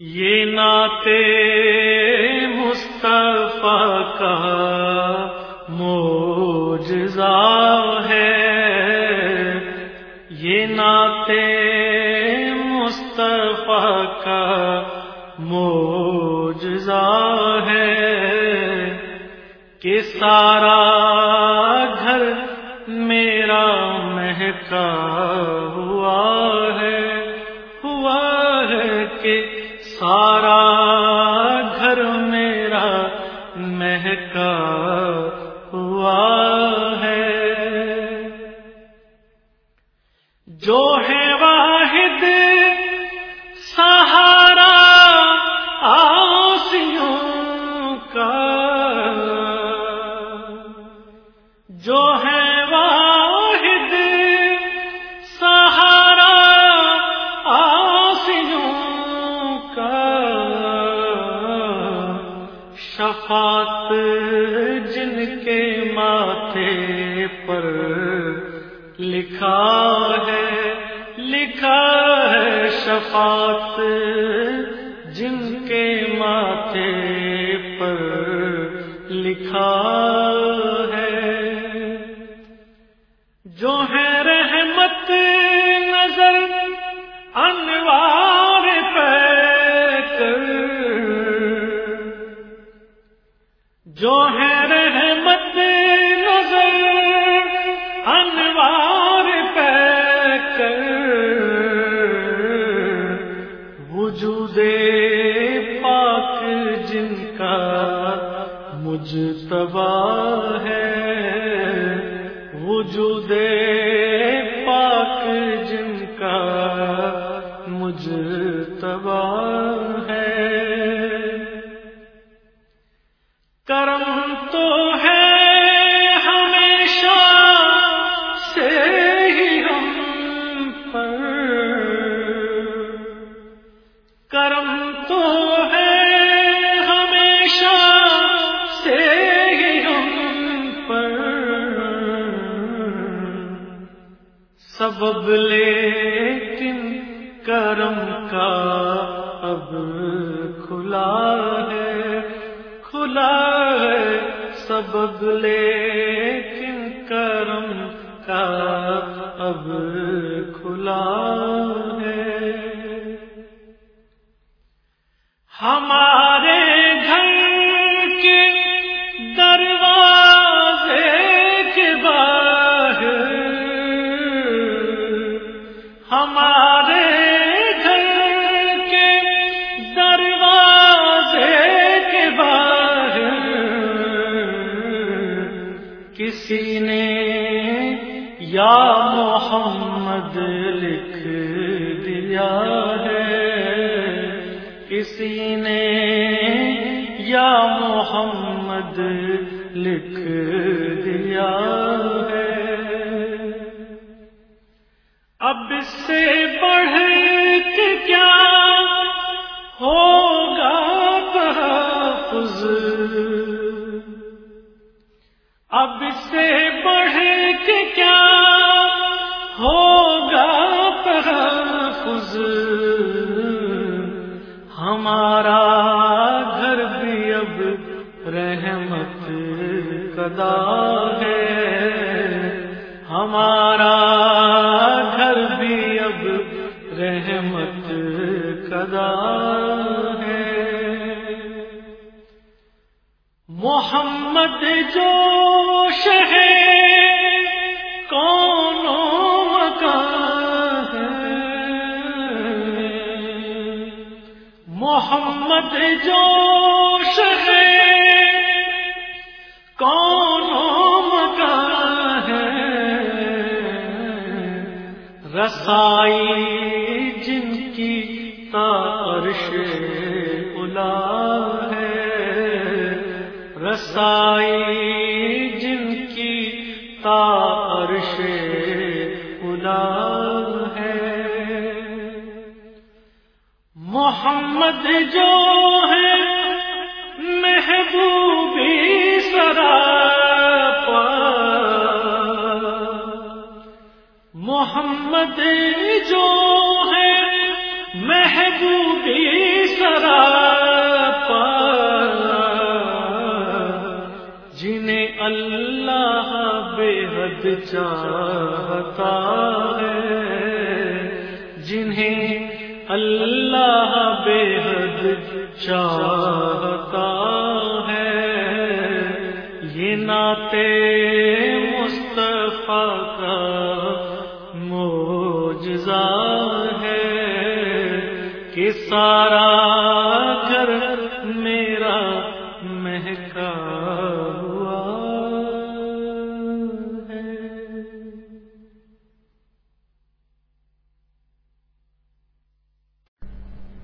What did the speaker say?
یہ ناتے مصطفیٰ کا موجزہ ہے۔ یہ ناتے مصطفیٰ کا موجزہ ہے کہ سارا گھر میرا مہکا مہکا ہوا ماتھے پر لکھا ہے لکھا ہے شفاعت جن کے ماتھے پر لکھا ہے۔ جو ہے رحمت نظر انوار پہ کر جو ہے کر وجود پاک جن کا مجھ ہے۔ وجود پاک جن کا مجھ تباہ سبب لیکن کرم کا اب کھلا ہے کھلا ہے۔ سبب لیکن کرم کا اب کسی نے یا محمد لکھ دیا ہے؟ کسی نے یا محمد لکھ دیا ہے؟ اب اس سے بڑھ کے کیا ہوگا سے بڑھ کے کیا ہوگا تحفظ؟ ہمارا گھر بھی اب رحمت کدا ہے۔ ہمارا گھر بھی اب رحمت کدا محمد جو شہ کون مکان ہے۔ محمد جو شہ کون مکان ہے۔ رسائی جن کی تارش رسائی جن کی تارش الا ہے۔ محمد جو ہے محبوبی سرا محمد جو ہے محبوبی سرا حد چاہتا ہے۔ جنہیں اللہ بے حد چاہتا ہے۔ یہ ناتے مصطفیٰ کا موجزہ ہے کہ سارا